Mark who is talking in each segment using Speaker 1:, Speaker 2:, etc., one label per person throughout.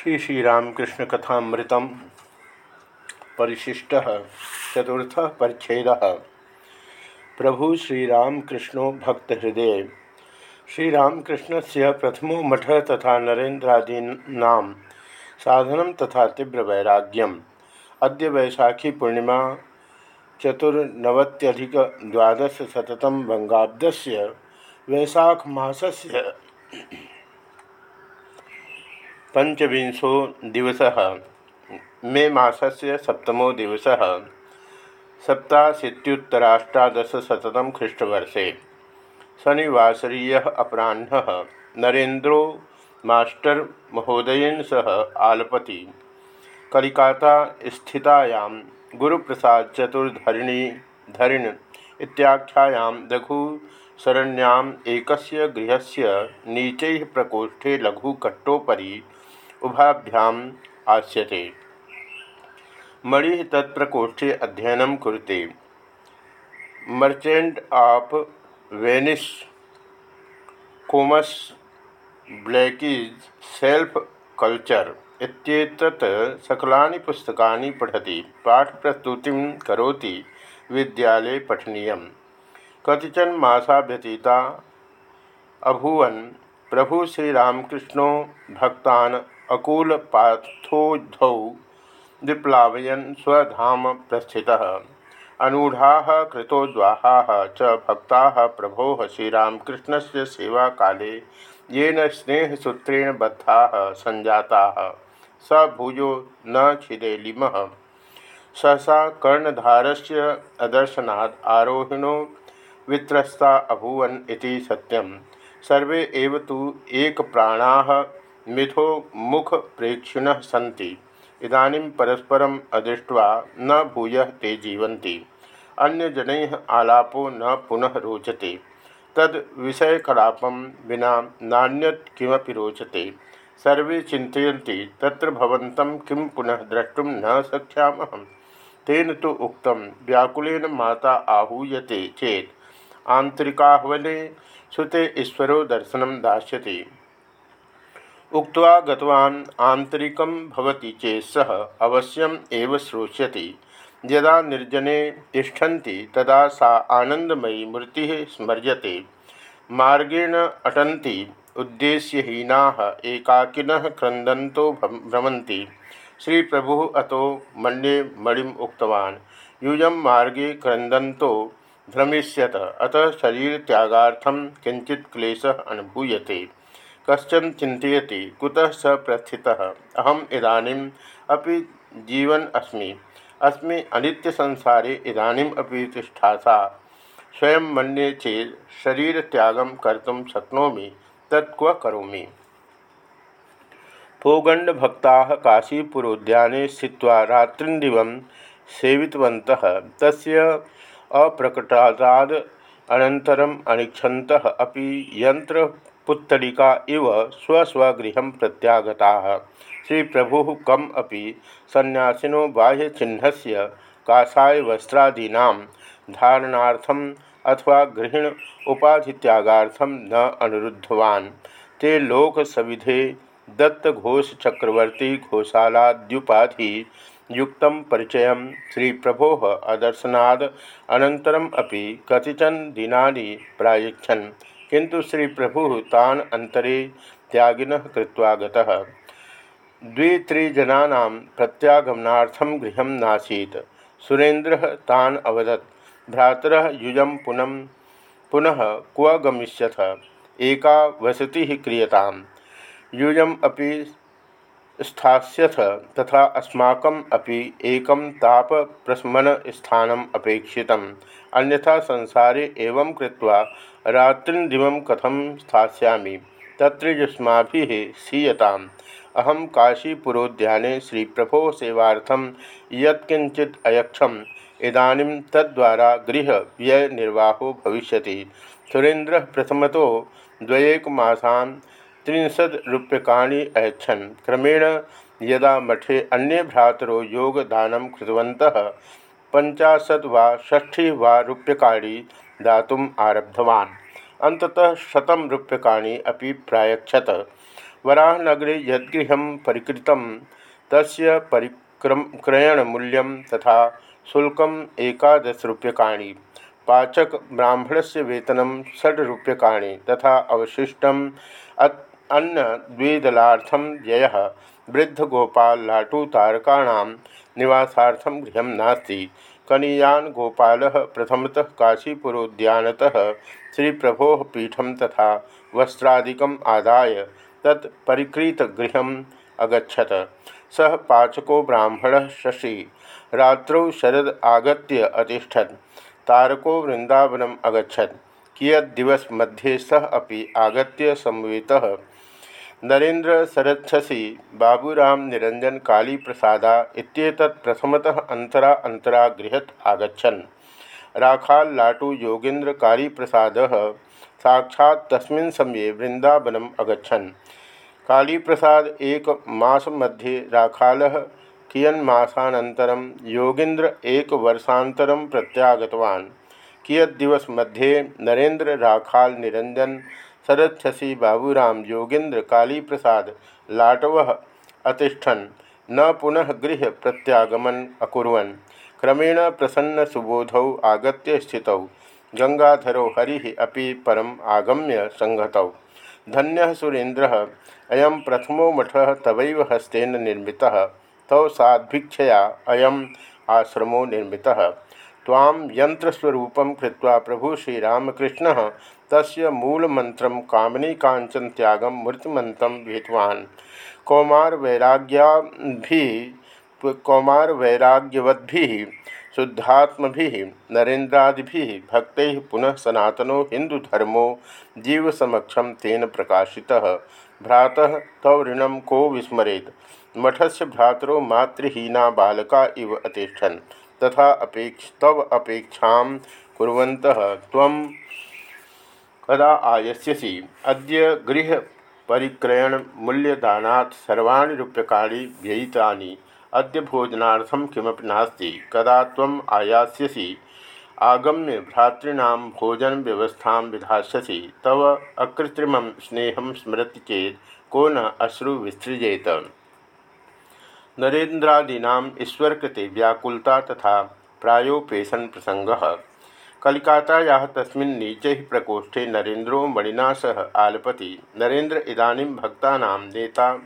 Speaker 1: श्री श्रीरामकृष्ण कथामृत परिशिष्ट चतुर्थ परिच्छेद। प्रभु श्रीरामकृष्णो भक्त हृदय श्रीरामकृष्ण से प्रथमो मठ तथा नरेन्द्रादीना साधन तथा तीव्र वैराग्यम अद्य वैशाखी पूर्णिमा चतुर्नवत्यधिक द्वादश शतम बंगाब्दस्य वैशाख मासस्य पंचविंशो दिवस। मे मसल सप्तमो दिवस। सप्ताशीत्युत्तराष्टादशतम ख्रीष्टवर्षे। शनिवासरीय अपराह नरेन्द्रो मास्टर महोदयन सह आलपति। कलिकाता स्थितायां गुरुप्रसाद चतुर्धरिणी धरिण इत्याख्यायां लघु शरण्याम एकस्य गृहस्य नीचे प्रकोष्ठे लघुकट्टोपरी उभाभ्याम आस्यते मणि तत्प्रकोष्ठे अध्ययन कुरुते। Merchant of Venice Comus Blackie's self culture इत्येतत् सकलानि पुस्तकानि पठति। पाठप्रस्तुतिं करोति विद्यालये पठनीयं कतिचन मासा व्यतीता अभूवन प्रभु श्रीरामकृष्णो भक्तान अकूल पाथोधौ विप्लावयन स्वधाम प्रस्थित। अनूढ़ा कृतोद्वाहा च भक्ता प्रभो श्रीरामकृष्ण से सेवा काले येन स्नेहसूत्रेण बद्धा संजाता स भुजो न छिदेलिम। सहसा कर्णधारस्य अदर्शनात् आरोहिणो वित्रस्ता अभूवन सत्यम। सर्वे एव तु एक मिथो मुख प्रेक्षिण सी इदानीं परस्परम अदृष्ट्वा न भूय ते जीवन्ति। अन्यजन आलापो न पुनः रोचते। तद विषयकलापं विना नान्यत किमपि रोचते। सर्वे चिंतती तत्र भवन्तं किं पुनः द्रष्टुम न शक्यामः तेन तो उक्तं व्याकुलेन माता आहूयते चेत। आंतरिकाह्वले सुते ईश्वरो दर्शनं दास्यति। उक्त्वा गतवान् आन्तरिकं भवति चेत् सः श्रोष्यति। यदा निर्जने तिष्ठन्ति, तदा सा आनन्दमयी मूर्तिः स्मर्यते। मार्गेण अटन्ति, उद्देश्यहीनाः एकाकिनः क्रन्दन्तो भ्रमन्ति। श्रीप्रभुः अतो मन्ये मणिम् उक्तवान्, यूयं मार्गे क्रन्दन्तो भ्रमिष्यत, अतः शरीरत्यागार्थं किञ्चित् क्लेशः अनुभूयते। कशन चिंतती कुतः स प्रस्थितः अहम इदानीम अपि जीवन अस्मि। अस्मि अनित्य संसारे इदानीम अपि तिष्ठासा। स्वयं मन्ये चेत शरीर त्यागम कर्तुम शक्नोमि तत्व करोमि? पोगंड भक्ता काशीपुरोद्याने स्थित्वा रात्रिदिव सेवितवन्तः। तस्य अप्रकटादाद अनन्तरम् अनिक्षन्तः अपि यंत्र पुत्तलिका इव स्वस्वगृह प्रत्यागता। श्री प्रभु कम अभी सन्यासीनो बाह्यचिह्न से काषाय वस्त्रादीना धारणार्थम अथवा गृहिण उपाधित्यागार्थम न अनुरुद्धवान्। ते लोकसविधे दत्तघोष चक्रवर्ती घोषालाद्युपाधि युक्त परिचय श्री प्रभो अदर्शनाद अनन्तरम अपि कतिचन दिनानि प्रायच्छन्। किंतु श्री प्रभु तान अंतरे त्यागिन कृत्वा गतः। द्वित्रिजना प्रत्यागमनार्थं गृह नासीत्। सुरेन्द्र तान अवदत्, भ्रातर युजम पुनः पुनः क्व गमिष्यथ? एका वसति क्रियताम। युजम अपि स्थास्यथ, तथा अस्माकम् अपि एकं तापप्रशमनस्थानम् अपेक्षितम्। अन्यथा संसारे एवं कृत्वा रात्रिदिव कथम स्थास्यामि? तत्र युष्माभिः सीयताम्। अहम काशीपुरोद्याने श्री प्रभो सेवार्थम यत्किंचित अयक्षम। इदानीं तद्वारा गृह व्यय निर्वाहो भविष्यति। सुरेन्द्र प्रथमतो द्वयेकमासान त्रिंशद्रूप्यकाणि अयच्छन्। क्रमेण यदा मठे अन्ये भ्रातरो योगदानं कृतवन्तः पञ्चाशत् वा वा रूप्यकाणि दातुम् आरब्धवान्। अन्ततः शतं रूप्यकाणि अपि प्रायक्षत वराहनगरे यदगृह परिकृत, तस्य परिक्रम, क्रयणमूल्य तथा शुल्क एकादश रूप्यकाणि, पाचक ब्राह्मण से वेतन षड्रूप्यका तथा अवशिष्ट अन्न द्विदलार्थम व्यय वृद्ध गोपाल लाटू तारकाण निवासार्थम गृह नास्ति। कनीयान गोपाल प्रथमतः श्री प्रभो पीठम तथा वस्त्रादिकम आदाय तत्परिकृतगृह अगछत सह पाचको ब्राह्मण शशि। रात्रौ शरद आगत अतिष्ठत्। तारको वृंदावनम अगछत कियद दिवस मध्ये सह अभी आगत्य संवेतः नरेन्द्र सरच्छसी बाबूराम निरंजन काली प्रसादा इत्येतत् प्रथमतः अंतरा अंतरा गृहत आगछन राखाल लाटू योगेन्द्र काली प्रसाद साक्षात् तस्मिन् समये वृंदावनम अगछन काली प्रसाद एक मास मध्ये राखाल कियन्मासानन्तरं योगेन्द्र एक वर्षान्तरं प्रत्यागतवान्। कियद्दिवस मध्ये नरेन्द्र राखाल, निरंजन शरच्छसी बाबूराम योगेन्द्र काली प्रसाद लाटव अतिष्ठन। न पुनः गृह प्रत्यागमन अकुर्वन्। क्रमेण प्रसन्न सुबोधौ आगत्य स्थितौ। गंगाधरो हरि अपि परम आगम्य संगतौ धन्य सुरेन्द्र। अयम प्रथमो मठ तवैव हस्तेन निर्मितः। तौ साद्भिक्षया अयम आश्रमो निर्मितः। ताम यंत्रस्वरूपं कृत्वा प्रभु श्रीरामकृष्ण तस् मूलमंत्र कामनी कांचन त्याग मूर्तिमन्तं विहितवान् कौमार वैराग्याभिः, कौमार वैराग्यवद्भिः, शुद्धात्मभिः, नरेन्द्रादिभिः, भक्तैः पुनः सनातनो हिंदुधर्मो जीवसमक्षं तेन प्रकाशितः। भ्रातः, तव ऋणं को विस्मरेत्? मठस्य भ्रातरो मातृहीना बालका इव अतिष्ठन्। तथा अपेक्ष, तव अपेक्षा त्वं कदा आयस्यसि। अद्य गृह परिक्रयण मूल्यदानात् सर्वाणि रूप्यकाणि व्ययितानि। अद्य भोजनार्थं किमपि नास्ति। कदा त्वम् आयास्यसि? आगम्य भ्रातॄणां भोजन व्यवस्था विधास्यसि। तव अकृत्रिमं स्नेहं स्मरति चेत को न अश्रु विसृजेत नरेन्द्रादीना ईश्वर कृते व्याकुलता तथा प्रायोपेशन प्रसंग। कलिकाताया तस्मिन् नीचे प्रकोष्ठे नरेन्द्रो मणिना सह आलपति। नरेन्द्र इदानीं भक्तानां नेता।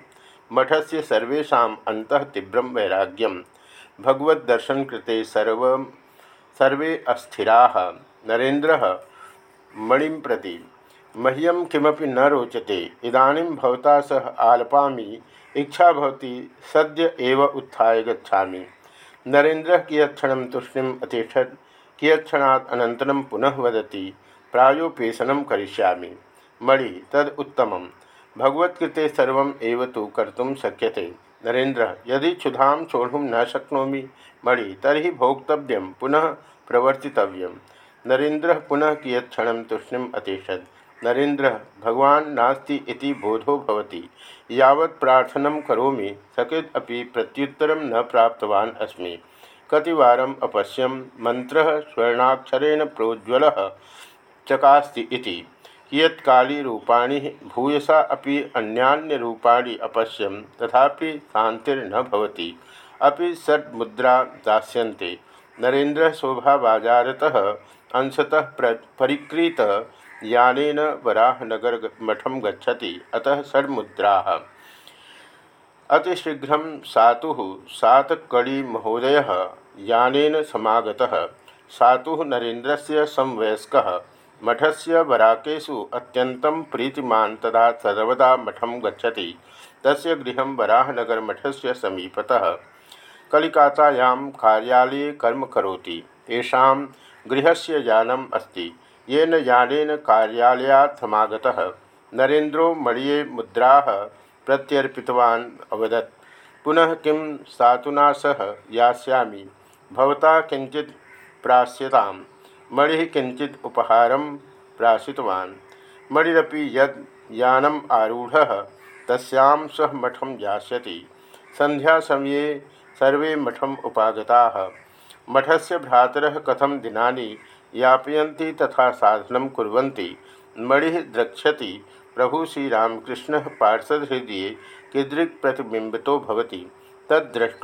Speaker 1: मठस्य सर्वेषाम् अन्तः तीव्रं वैराग्यं भगवद्दर्शनकृते सर्व, सर्वे अस्थिराः। नरेन्द्रः मणिं प्रति मह्यम किमपि न रोचते। इदानीं भवता सह आलपामि। इच्छा भवती, सद्य एव उत्थाय गच्छामि। नरेन्द्र कियत्क्षण तूष्णीम अतिष्ठत्, कियत्क्षणात् अनन्तरं पुनः वदति प्रायोपेशनं करिष्यामि। मणि, तद उत्तमं भगवत्कृते सर्वम् एव तु कर्तुं शक्यते। नरेन्द्र, यदि क्षुधा सोढुं न शक्नोमि, मणि तरी भोक्तव्यं पुनः प्रवर्तितव्यं नरेन्द्र पुनः कियत्क्षणं तूष्णीम अतिष्ठत्। नरेन्द्र, भगवान नास्ति इति बोधो भवति। यावत् प्रार्थनं करोमि, सकेत अपि प्रत्युत्तरं न प्राप्तवान् अस्मि। कतिवारम् अपश्यं, मन्त्रः स्वर्णाक्षरेण प्रोज्वलः चकास्ति इति। कियत्कालीरूपाणि भूयसा अपि अन्यान्यरूपाणि अपश्यं, तथापि शान्तिर्न भवति। अपि षड्मुद्रा दास्यन्ते। नरेन्द्र शोभाबाजारतः, अंशतः परिकृत यानेन वराहनगर मठम गच्छति, अतः षड्मुद्रा। अतिशीघ्र सातु सातकड़ी महोदय यानेन समागतः। सातु नरेन्द्र से संवयस्क। मठस्य वराकेशु अत्यन्तं प्रीतिमान् तदा सर्वदा मठम गच्छति। तस्य गृहं वराहनगरमठस्य समीपतः। कलिकातायां कार्यालये कर्म करोति। तेषां गृहस्य यानम् अस्ति। येन यानेन कार्यालयार्थमागतः नरेन्द्रो मणिये मुद्रा प्रत्यर्पितवान् अवदत्। पुनः किं सातुना सह यास्यामि? भवता किंचित प्रास्यतां मणि किंचित उपहारं प्राशितवान्। मणिरपि यद यानम आरूढ़, तस्यां सह मठं यास्यति। संध्या समये सर्वे मठम उपागता। मठस्य भ्रातर कथम दिनानि यापयन्ति तथा साधन कुर्वन्ति। मणि द्रक्ष्यति। प्रभु श्रीरामकृष्ण पार्षद हृदय कीदृक् प्रतिबिंबितो भवति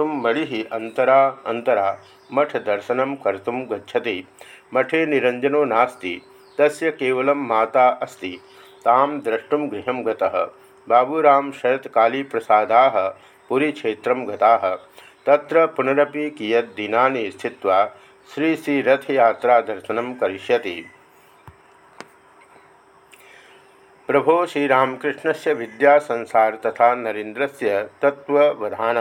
Speaker 1: मणि अंतरा अंतरा मठ दर्शन कर्तुम गच्छति। मठे निरंजनो नास्ति। तस्य केवलं माता अस्ति। ताम द्रष्टुम गृह गतः। बाबूराम शरत्काली प्रसादाः पुरीक्षेत्रं गताः। तत्र पुनरपि कियद्दिनानि श्री श्री रथयात्रा दर्शनं करिष्यति। प्रभो श्रीरामकृष्ण से विद्या संसार तथा नरेन्द्र से तत्वधान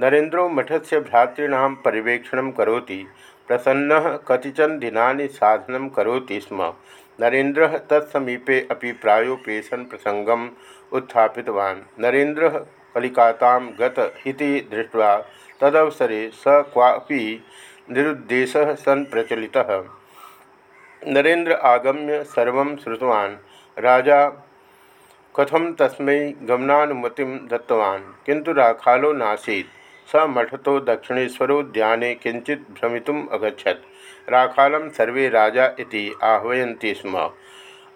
Speaker 1: नरेन्द्रो मठ से भ्रातृण पर्यवेक्षण कौती प्रसन्न कतिचन दिना साधन कौती स्म। नरेन्द्र तत्समीपे अभी प्रायोपेशन प्रसंगम उत्थित नरेन्द्र कलिकातां गत इति तदवसरे स क्वापि निरुद्देशः सन् प्रचलितः। नरेन्द्र आगम्य सर्व श्रुतवान्। राजा कथम तस्म गमनानुमतिं दत्तवान्। किंतु राखालो नासीत्। स मठतो दक्षिणेश्वरोद्याने किंचित भ्रमितुम् अगछत राखालं सर्वे राजा इति आह्वयन्ति स्म।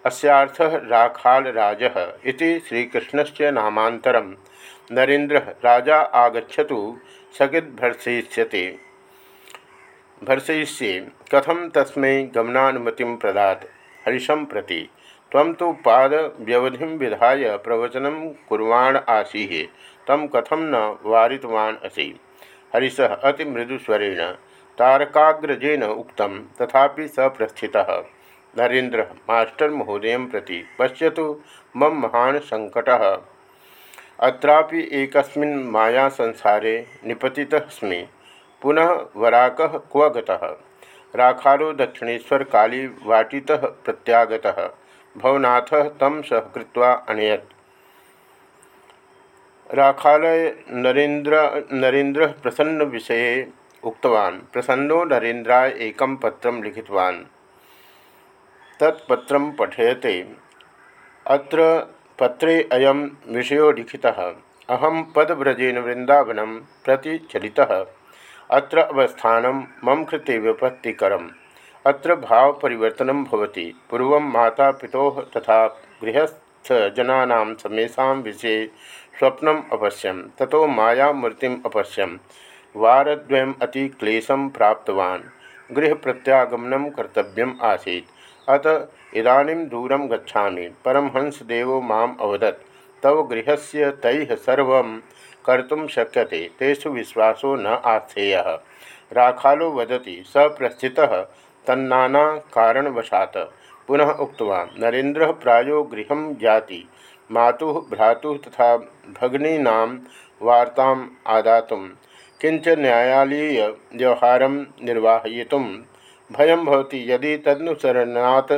Speaker 1: अस्यार्थः राखालराजः इति श्रीकृष्णस्य नामान्तरं नरेन्द्र, राजा आगछतु सकिद्भर्सयिष्यते भर्सयिष्ये कथम तस्मै गमनानुमतिं प्रदात हरिशं प्रति। तम तो पाद व्यवधि विधाय प्रवचन कुर्वाण आसी तम कथम न वारितवान असी। हरीश अति मृदुस्वरेण तारकाग्रजेन उक्त तथा स प्रस्थितः नरेन्द्र, मास्टर महोदय प्रति पश्य मम महान संकट अत्रापि एकस्मिन् माया संसारे निपतितस्मि पुनः वराक क्व राखालो दक्षिणेश्वर काली वाटितः प्रत्यागतः। भवनाथ तम सहकृत्वा अनयत। राखालय नरेन्द्र नरेन्द्र प्रसन्न विषय उक्तवान्। प्रसन्नो नरेन्द्राय एकं पत्रं लिखितवान्। तत्पत्रं पठयते अत्र पत्रे अयं विषयो लिखितः। अहं पदव्रजेन वृन्दावनं प्रति चलितः अत्र अवस्थानं मम कृते विपत्तिकरम्। अत्र होती पूर्व माता पिता तथा गृहस्थजना समेषा विषय स्वप्न अपश्यम ततो वारद्वयम् अति क्लेशं प्राप्तवान्। गृहप्रत्यागमनं कर्तव्यम् आसीत्। अत इदानीं दूरं गच्छामि। परमहंसदेवो माम् अवदत्। तव गृहस्य तैः सर्वं कर्तुं शक्यते, तेषु विश्वासो न आस्थेयः राखालो वदति स प्रस्थितः तन्नाना कारणवशात। पुनः उक्तवान्, नरेन्द्र प्रायो गृह जाति। मातु, भ्रातु तथा भगिनीना वार्ता आदात किंच न्यायालय व्यवहार निर्वाहयित। भय होती यदि तदनुसरणात्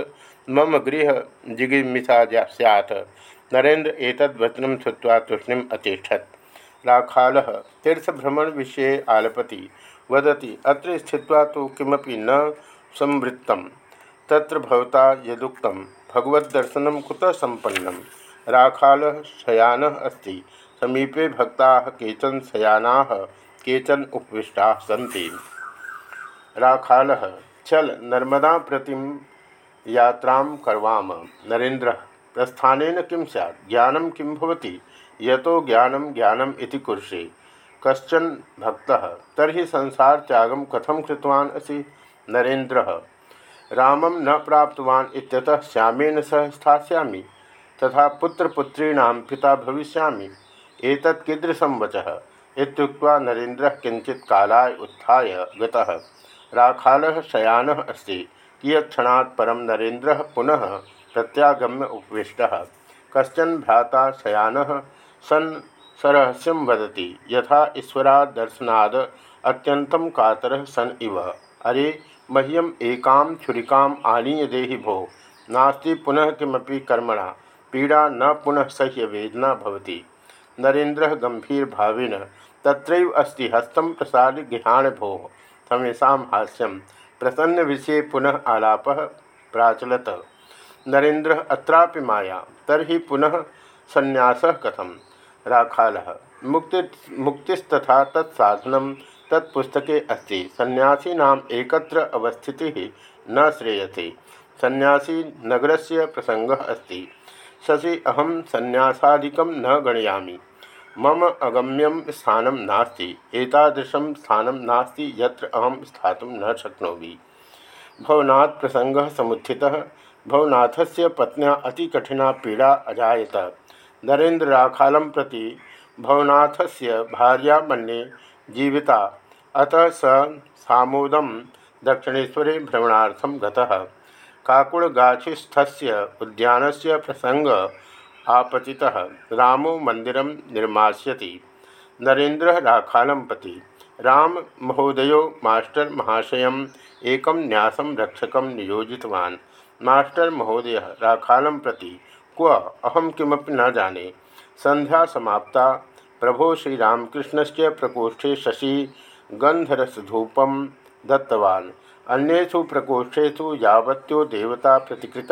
Speaker 1: मम गृह जिगिमिषा सैत् नरेन्द्र एतद्वचनं श्रुत्वा तूष्णीम् अतिष्ठत्। राखालः तीर्थभ्रमण विषय आलपति, वदति, अत्र स्थित्वा तो किमपि न संवृत्त तत्र भवता यदुक्तं भगवद्दर्शनं कुतः सम्पन्नं राखाल शयान अस्ति। समीपे भक्ता केचन शयाना, केचन उपविष्टा सी राखाल, चल नर्मदा प्रतिम यात्रा करवाम। नरेन्द्र प्रस्थान किं सैत् ज्ञान किं भवति? यतो ज्ञानं ज्ञानम् इति कुरुषे। कश्चन भक्तः, तर्हि संसार त्यागं कथं कृतवान् असि? नरेन्द्र। रामं न प्राप्तवान् इत्यतः श्यामेन सह स्थास्यामि, तथा पुत्रपुत्रीणां पिता भविष्यामि। एतत् कीदृशं वचः इत्युक्त्वा नरेन्द्रः किञ्चित् कालाय उत्थाय गतः। राखालः शयानः अस्ति। कियत्क्षणात् परं नरेन्द्रः पुनः प्रत्यागम्य उपविष्टः। कश्चन भ्राता शयानः सन् सरहस्यं वदति। यथा ईश्वरादर्शनाद अत्यन्तं कातरः सन् इव। अरे, मह्यम एकां छुरिकाम् आनीय देहि भो। नास्ति, पुनः किमपि कर्मणा। पीड़ा न पुनः सह्य वेदना भवति। नरेन्द्र गंभीर भावेन तत्रैव अस्ति हस्तं प्रसाद गृहाण भो। समेषां हास्यम प्रसन्न विषय पुनः आलाप प्राचलत। नरेन्द्र, अत्रापि माया। तर्हि पुनः संन्यासः कथम? राखालः। मुक्ति, मुक्तिस्तथा तत्साधनं, तत्पुस्तके अस्ति। सन्यासीनाम एकत्र अवस्थिति न श्रेयते। सन्यासी नगरस्य प्रसंग अस्ति। शशि अहम संन्यासादिकं न गणयामि। मम अगम्यम स्थान नास्ति। एतादृशं स्थानं नास्ति यत्र अहं स्थातुं न शक्नोमि। भवनात् प्रसङ्गः समुत्थितः। भवनाथस्य पत्न्या अतिकठिना पीड़ा अजायत। नरेन्द्रराखालं प्रति भवनाथ से भार्या मन्ये जीविता। अतः स सामोदं दक्षिणेश्वरे भ्रमणार्थं गतः। काकुड़गाछिस्थस्य उद्यानस्य प्रसंग आपतितः रामो मंदिरं निर्मास्यति। नरेन्द्र राखालं प्रति राम महोदयो मास्टर महाशयम् एकं न्यासं रक्षकं नियोजितवान्। मास्टर महोदय प्रति क्व अहम किमपि न जाने। संध्या समाप्ता। प्रभो श्रीरामकृष्ण से प्रकोष्ठे शशि गंधरसधूपम दत्तवान्। अन्येषु प्रकोष्ठेषु यावत्यो देवता प्रतिकृत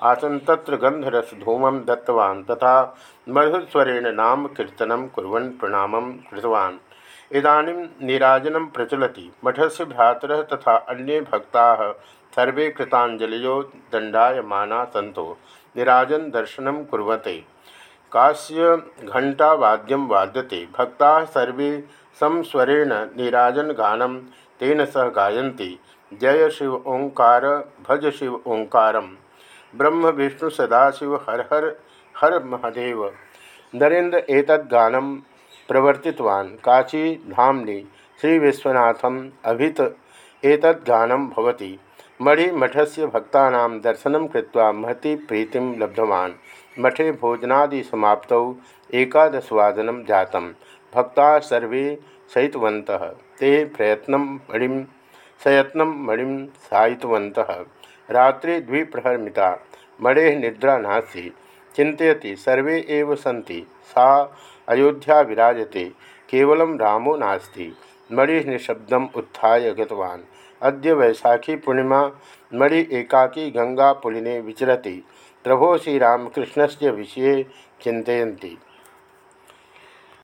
Speaker 1: आसन तत्र गंधरसधूमं दत्तवान् तथा मधुस्वरेण नाम कीर्तनं कुर्वन् प्रणामं कृतवान्। इदानीं नीराजनं प्रचलति। मठस्य भ्रातरः तथा अन्ये भक्ताः सर्वे कृताञ्जलियो दण्डायमाना सन्तो। निराजन दर्शन कुरते काश्य घंटावाद्यम वाद्यते। भक्ता सर्वे संस्वरेण निराजन गानम तेन सह गायन्ति। जय शिव ओंकार, भज शिव ओंकार। ब्रह्म, विष्णु, सदाशिव, हर हर हर महादेव। नरेन्द्र एतद्गानं प्रवर्तितवान्। काशी श्री विश्वनाथम अभित। एतद्गानं भवति। से भक्ता दर्शन कृत्वा महती प्रीति लब्धवान्। मठे भोजनादि समाप्त एकादशवादन जात भक्ता सर्वे शयितवन्तः ते प्रयत्न मणिं सयत्न मणिं सायितवन्तः रात्रि द्विप्रहर मिता मणेः निद्रा नास्ति। चिंतती सर्वे एव सन्ति। सा अयोध्या विराजते। केवलं रामो नास्ति। मणिः निःशब्दम् उत्थाय गतवान्। अद्य वैशाखी पूर्णिमा मणि एकाकी गंगा पुलिने विचरती। प्रभो श्रीरामकृष्ण से विषय चिंतती